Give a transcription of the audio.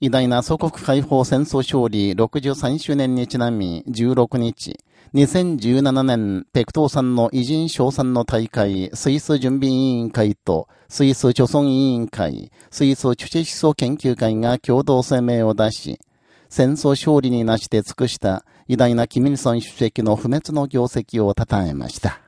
偉大な祖国解放戦争勝利63周年にちなみ16日、2017年、ペクトーさんの偉人賞賛の大会、スイス準備委員会と、スイス貯村委員会、スイスチュチェ思想研究会が共同声明を出し、戦争勝利に成して尽くした偉大なキミルソン主席の不滅の業績を称えました。